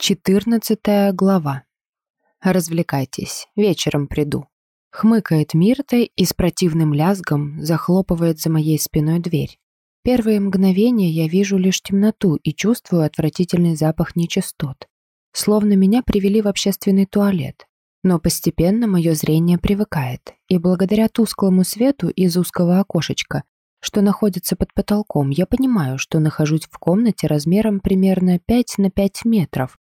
Четырнадцатая глава. Развлекайтесь, вечером приду. Хмыкает Мирта и с противным лязгом захлопывает за моей спиной дверь. Первые мгновения я вижу лишь темноту и чувствую отвратительный запах нечистот. Словно меня привели в общественный туалет. Но постепенно мое зрение привыкает, и благодаря тусклому свету из узкого окошечка, что находится под потолком, я понимаю, что нахожусь в комнате размером примерно 5 на 5 метров,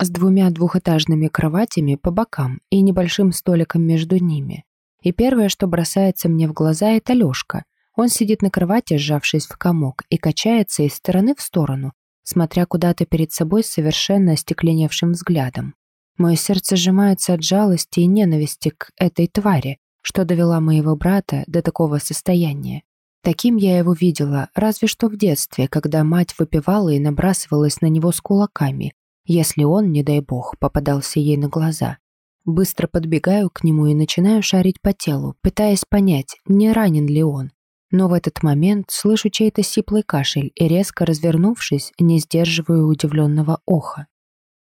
с двумя двухэтажными кроватями по бокам и небольшим столиком между ними. И первое, что бросается мне в глаза, это Лёшка. Он сидит на кровати, сжавшись в комок, и качается из стороны в сторону, смотря куда-то перед собой совершенно остекленевшим взглядом. Мое сердце сжимается от жалости и ненависти к этой твари, что довела моего брата до такого состояния. Таким я его видела, разве что в детстве, когда мать выпивала и набрасывалась на него с кулаками, если он, не дай бог, попадался ей на глаза. Быстро подбегаю к нему и начинаю шарить по телу, пытаясь понять, не ранен ли он. Но в этот момент слышу чей-то сиплый кашель и, резко развернувшись, не сдерживаю удивленного оха.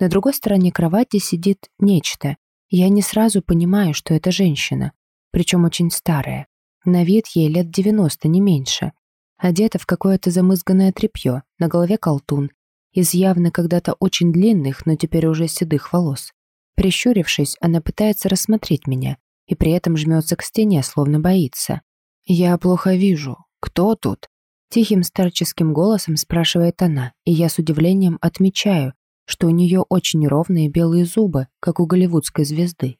На другой стороне кровати сидит нечто. Я не сразу понимаю, что это женщина, причем очень старая. На вид ей лет 90, не меньше. Одета в какое-то замызганное тряпье, на голове колтун, из явно когда-то очень длинных, но теперь уже седых волос. Прищурившись, она пытается рассмотреть меня и при этом жмется к стене, словно боится. «Я плохо вижу. Кто тут?» Тихим старческим голосом спрашивает она, и я с удивлением отмечаю, что у нее очень ровные белые зубы, как у голливудской звезды.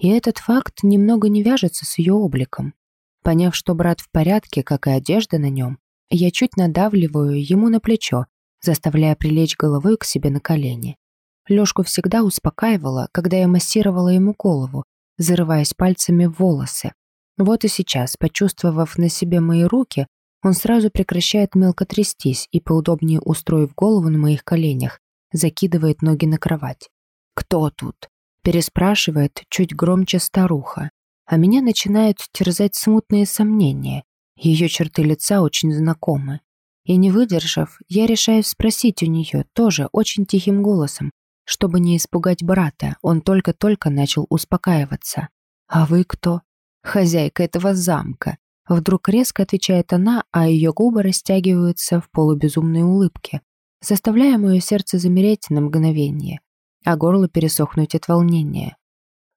И этот факт немного не вяжется с ее обликом. Поняв, что брат в порядке, как и одежда на нем, я чуть надавливаю ему на плечо заставляя прилечь головой к себе на колени. Лёшку всегда успокаивала, когда я массировала ему голову, зарываясь пальцами в волосы. Вот и сейчас, почувствовав на себе мои руки, он сразу прекращает мелко трястись и, поудобнее устроив голову на моих коленях, закидывает ноги на кровать. «Кто тут?» – переспрашивает чуть громче старуха. А меня начинают терзать смутные сомнения. Ее черты лица очень знакомы. И не выдержав, я решаю спросить у нее тоже очень тихим голосом, чтобы не испугать брата, он только-только начал успокаиваться. «А вы кто?» «Хозяйка этого замка». Вдруг резко отвечает она, а ее губы растягиваются в полубезумной улыбке, заставляя мое сердце замереть на мгновение, а горло пересохнуть от волнения.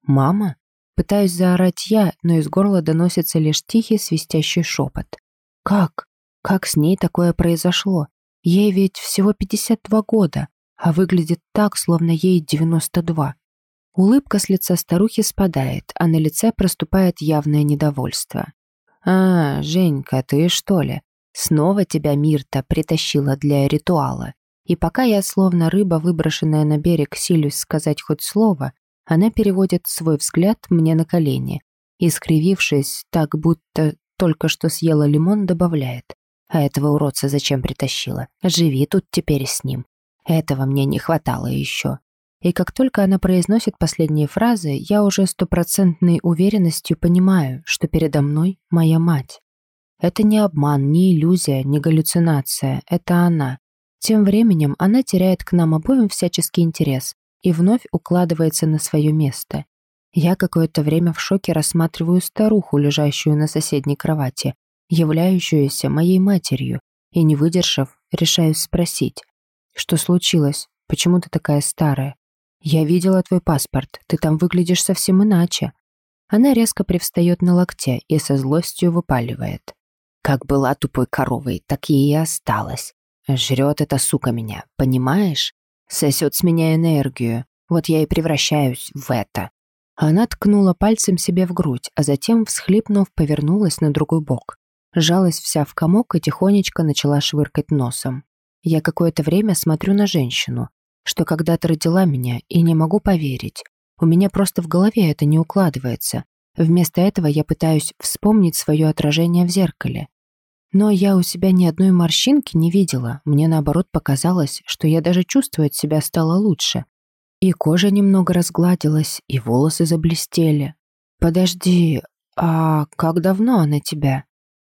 «Мама?» Пытаюсь заорать я, но из горла доносится лишь тихий свистящий шепот. «Как?» Как с ней такое произошло? Ей ведь всего 52 года, а выглядит так, словно ей 92. Улыбка с лица старухи спадает, а на лице проступает явное недовольство. «А, Женька, ты что ли? Снова тебя Мирта притащила для ритуала. И пока я, словно рыба, выброшенная на берег, силюсь сказать хоть слово, она переводит свой взгляд мне на колени и, скривившись так, будто только что съела лимон, добавляет. А этого уродца зачем притащила? Живи тут теперь с ним. Этого мне не хватало еще. И как только она произносит последние фразы, я уже стопроцентной уверенностью понимаю, что передо мной моя мать. Это не обман, не иллюзия, не галлюцинация. Это она. Тем временем она теряет к нам обоим всяческий интерес и вновь укладывается на свое место. Я какое-то время в шоке рассматриваю старуху, лежащую на соседней кровати, являющуюся моей матерью, и, не выдержав, решаюсь спросить, что случилось, почему ты такая старая? Я видела твой паспорт, ты там выглядишь совсем иначе. Она резко привстает на локте и со злостью выпаливает. Как была тупой коровой, так ей и осталась. Жрет эта сука меня, понимаешь? Сосет с меня энергию. Вот я и превращаюсь в это. Она ткнула пальцем себе в грудь, а затем, всхлипнув, повернулась на другой бок. Сжалась вся в комок и тихонечко начала швыркать носом. Я какое-то время смотрю на женщину, что когда-то родила меня, и не могу поверить. У меня просто в голове это не укладывается. Вместо этого я пытаюсь вспомнить свое отражение в зеркале. Но я у себя ни одной морщинки не видела. Мне наоборот показалось, что я даже чувствовать себя стало лучше. И кожа немного разгладилась, и волосы заблестели. «Подожди, а как давно она тебя?»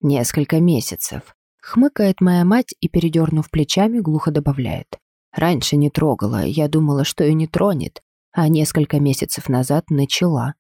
Несколько месяцев. Хмыкает моя мать и, передернув плечами, глухо добавляет. Раньше не трогала, я думала, что и не тронет, а несколько месяцев назад начала.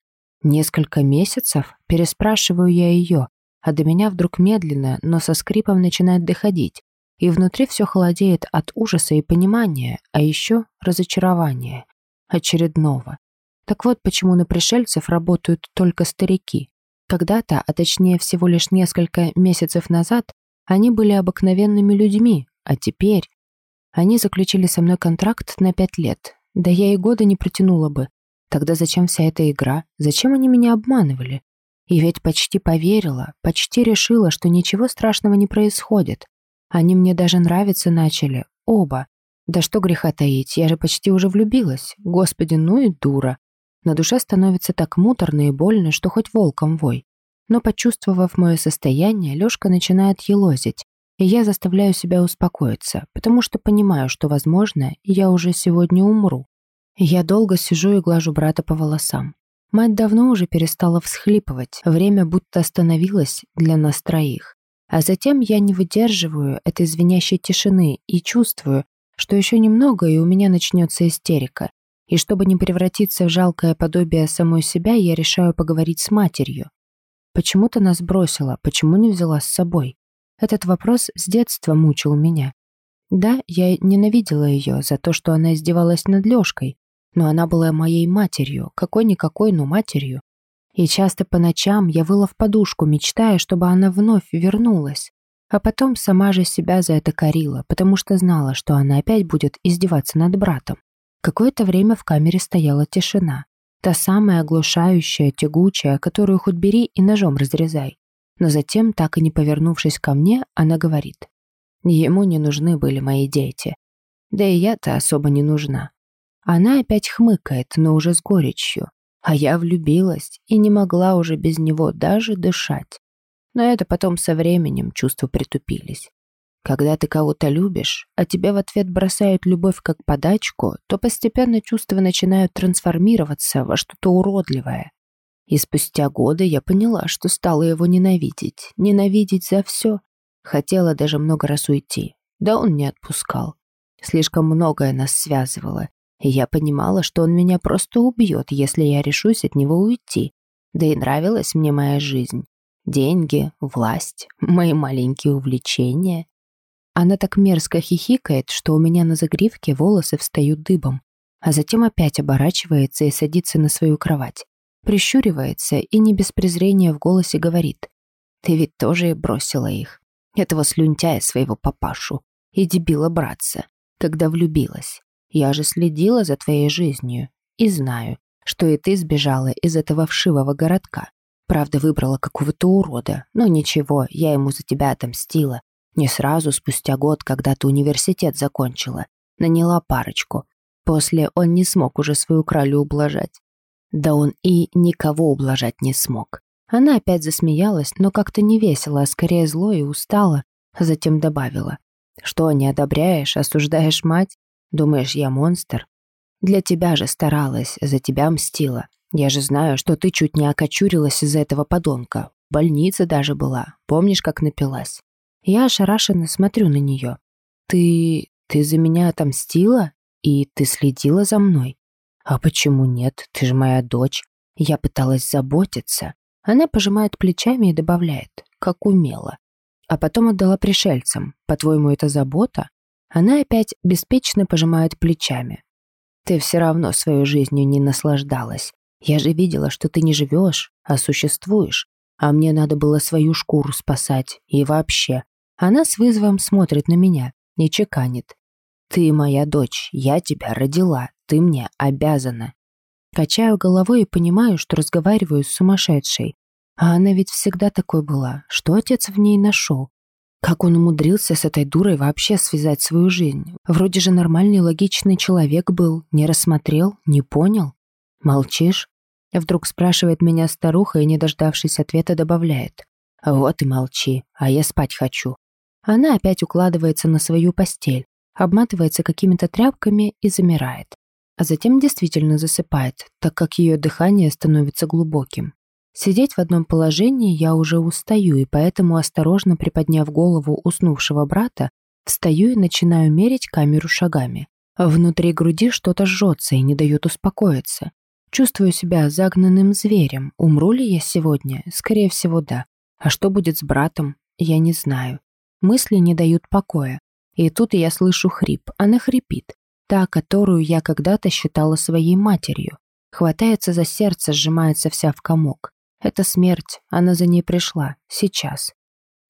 Несколько месяцев? Переспрашиваю я ее, а до меня вдруг медленно, но со скрипом начинает доходить, и внутри все холодеет от ужаса и понимания, а еще разочарования. Очередного. Так вот, почему на пришельцев работают только старики. Когда-то, а точнее всего лишь несколько месяцев назад, они были обыкновенными людьми, а теперь... Они заключили со мной контракт на пять лет. Да я и года не протянула бы. Тогда зачем вся эта игра? Зачем они меня обманывали? И ведь почти поверила, почти решила, что ничего страшного не происходит. Они мне даже нравиться начали. Оба. Да что греха таить, я же почти уже влюбилась. Господи, ну и дура. На душе становится так муторно и больно, что хоть волком вой. Но, почувствовав мое состояние, Лёшка начинает елозить, и я заставляю себя успокоиться, потому что понимаю, что, возможно, я уже сегодня умру. Я долго сижу и глажу брата по волосам. Мать давно уже перестала всхлипывать, время будто остановилось для нас троих. А затем я не выдерживаю этой звенящей тишины и чувствую, что еще немного, и у меня начнется истерика. И чтобы не превратиться в жалкое подобие самой себя, я решаю поговорить с матерью. Почему-то нас бросила, почему не взяла с собой? Этот вопрос с детства мучил меня. Да, я ненавидела ее за то, что она издевалась над Лешкой, но она была моей матерью, какой-никакой, но матерью. И часто по ночам я выла в подушку, мечтая, чтобы она вновь вернулась. А потом сама же себя за это корила, потому что знала, что она опять будет издеваться над братом. Какое-то время в камере стояла тишина. Та самая оглушающая, тягучая, которую хоть бери и ножом разрезай. Но затем, так и не повернувшись ко мне, она говорит. Ему не нужны были мои дети. Да и я-то особо не нужна. Она опять хмыкает, но уже с горечью. А я влюбилась и не могла уже без него даже дышать. Но это потом со временем чувства притупились. Когда ты кого-то любишь, а тебе в ответ бросают любовь как подачку, то постепенно чувства начинают трансформироваться во что-то уродливое. И спустя годы я поняла, что стала его ненавидеть. Ненавидеть за все. Хотела даже много раз уйти. Да он не отпускал. Слишком многое нас связывало. И я понимала, что он меня просто убьет, если я решусь от него уйти. Да и нравилась мне моя жизнь. Деньги, власть, мои маленькие увлечения. Она так мерзко хихикает, что у меня на загривке волосы встают дыбом, а затем опять оборачивается и садится на свою кровать. Прищуривается и не без презрения в голосе говорит. «Ты ведь тоже бросила их. Этого слюнтяя своего папашу. И дебила братца, когда влюбилась. Я же следила за твоей жизнью и знаю, что и ты сбежала из этого вшивого городка. Правда, выбрала какого-то урода, но ничего, я ему за тебя отомстила. Не сразу, спустя год, когда ты университет закончила. Наняла парочку. После он не смог уже свою кралю ублажать. Да он и никого ублажать не смог. Она опять засмеялась, но как-то не весело, а скорее зло и устала, затем добавила. «Что, не одобряешь, осуждаешь мать? Думаешь, я монстр? Для тебя же старалась, за тебя мстила. Я же знаю, что ты чуть не окочурилась из-за этого подонка. В больнице даже была. Помнишь, как напилась? Я ошарашенно смотрю на нее. Ты... ты за меня отомстила? И ты следила за мной? А почему нет? Ты же моя дочь. Я пыталась заботиться. Она пожимает плечами и добавляет, как умела. А потом отдала пришельцам. По-твоему, это забота? Она опять беспечно пожимает плечами. Ты все равно свою жизнью не наслаждалась. Я же видела, что ты не живешь, а существуешь. А мне надо было свою шкуру спасать. И вообще. Она с вызовом смотрит на меня, не чеканит. Ты моя дочь, я тебя родила, ты мне обязана. Качаю головой и понимаю, что разговариваю с сумасшедшей. А она ведь всегда такой была. Что отец в ней нашел? Как он умудрился с этой дурой вообще связать свою жизнь? Вроде же нормальный логичный человек был. Не рассмотрел? Не понял? Молчишь? Вдруг спрашивает меня старуха и, не дождавшись ответа, добавляет. Вот и молчи, а я спать хочу. Она опять укладывается на свою постель, обматывается какими-то тряпками и замирает. А затем действительно засыпает, так как ее дыхание становится глубоким. Сидеть в одном положении я уже устаю, и поэтому, осторожно приподняв голову уснувшего брата, встаю и начинаю мерить камеру шагами. Внутри груди что-то жжется и не дает успокоиться. Чувствую себя загнанным зверем. Умру ли я сегодня? Скорее всего, да. А что будет с братом? Я не знаю. Мысли не дают покоя. И тут я слышу хрип. Она хрипит. Та, которую я когда-то считала своей матерью. Хватается за сердце, сжимается вся в комок. Это смерть, она за ней пришла, сейчас.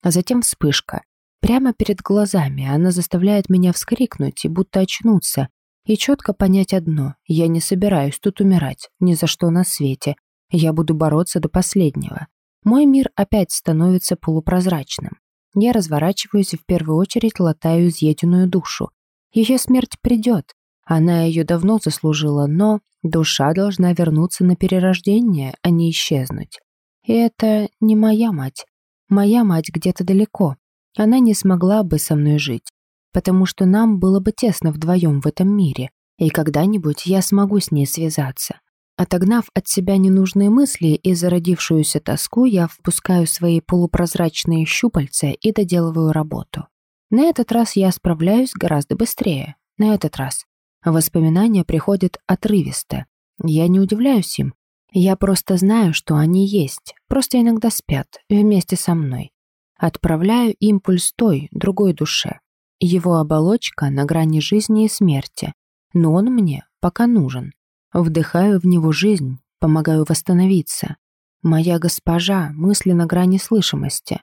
А затем вспышка. Прямо перед глазами она заставляет меня вскрикнуть и будто очнуться, и четко понять одно – я не собираюсь тут умирать, ни за что на свете. Я буду бороться до последнего. Мой мир опять становится полупрозрачным. Я разворачиваюсь и в первую очередь латаю изъеденную душу. Ее смерть придет. Она ее давно заслужила, но душа должна вернуться на перерождение, а не исчезнуть. И это не моя мать. Моя мать где-то далеко. Она не смогла бы со мной жить, потому что нам было бы тесно вдвоем в этом мире, и когда-нибудь я смогу с ней связаться. Отогнав от себя ненужные мысли и зародившуюся тоску, я впускаю свои полупрозрачные щупальца и доделываю работу. На этот раз я справляюсь гораздо быстрее. На этот раз. Воспоминания приходят отрывисто. Я не удивляюсь им. Я просто знаю, что они есть, просто иногда спят вместе со мной. Отправляю импульс той, другой душе. Его оболочка на грани жизни и смерти, но он мне пока нужен. Вдыхаю в него жизнь, помогаю восстановиться. Моя госпожа, мысли на грани слышимости.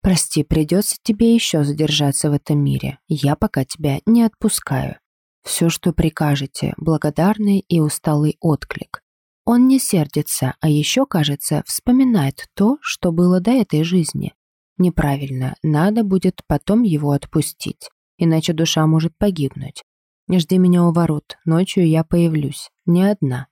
Прости, придется тебе еще задержаться в этом мире. Я пока тебя не отпускаю. Все, что прикажете, благодарный и усталый отклик. Он не сердится, а еще, кажется, вспоминает то, что было до этой жизни. Неправильно, надо будет потом его отпустить, иначе душа может погибнуть. Не жди меня у ворот, ночью я появлюсь, не одна.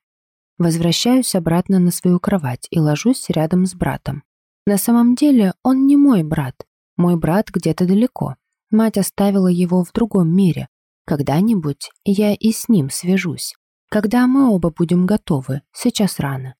Возвращаюсь обратно на свою кровать и ложусь рядом с братом. На самом деле он не мой брат. Мой брат где-то далеко. Мать оставила его в другом мире. Когда-нибудь я и с ним свяжусь. Когда мы оба будем готовы, сейчас рано.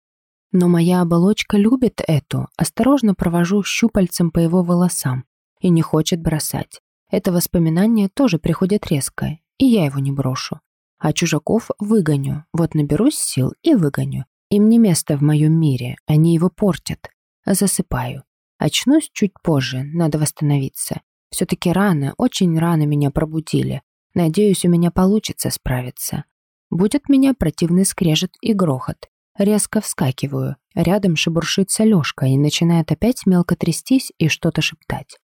Но моя оболочка любит эту, осторожно провожу щупальцем по его волосам и не хочет бросать. Это воспоминание тоже приходит резко, и я его не брошу. А чужаков выгоню, вот наберусь сил и выгоню. Им не место в моем мире, они его портят. Засыпаю. Очнусь чуть позже, надо восстановиться. Все-таки рано, очень рано меня пробудили. Надеюсь, у меня получится справиться. Будет меня противный скрежет и грохот. Резко вскакиваю. Рядом шебуршится Лёшка и начинает опять мелко трястись и что-то шептать.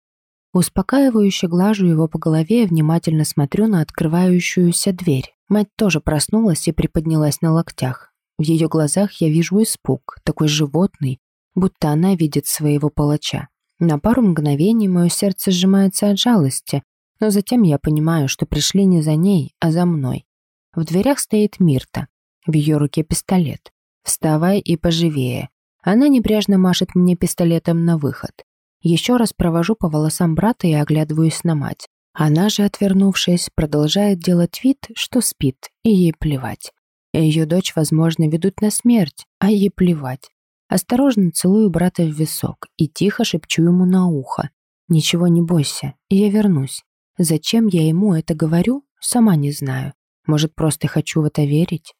Успокаивающе глажу его по голове и внимательно смотрю на открывающуюся дверь. Мать тоже проснулась и приподнялась на локтях. В ее глазах я вижу испуг, такой животный, будто она видит своего палача. На пару мгновений мое сердце сжимается от жалости, но затем я понимаю, что пришли не за ней, а за мной. В дверях стоит Мирта. В ее руке пистолет. «Вставай и поживее». Она небрежно машет мне пистолетом на выход. Еще раз провожу по волосам брата и оглядываюсь на мать. Она же, отвернувшись, продолжает делать вид, что спит, и ей плевать. Ее дочь, возможно, ведут на смерть, а ей плевать. Осторожно целую брата в висок и тихо шепчу ему на ухо. «Ничего не бойся, я вернусь». Зачем я ему это говорю, сама не знаю. Может, просто хочу в это верить?